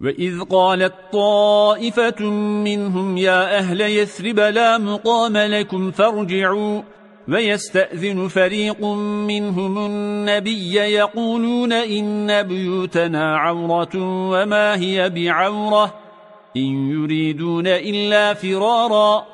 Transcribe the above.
وَإِذْ قَالَتْ طَائِفَةٌ مِّنْهُمْ يَا أَهْلَ يَثْرِبَ لَا مُقَامَ لَكُمْ فَارْجِعُوا وَيَسْتَأْذِنُ فَرِيقٌ مِّنْهُمُ النَّبِيَّ يَقُولُونَ إِنَّ بُيُوتَنَا عَوْرَةٌ وَمَا هِيَ بِعَوْرَةٍ إِن يُرِيدُونَ إِلَّا فِرَارًا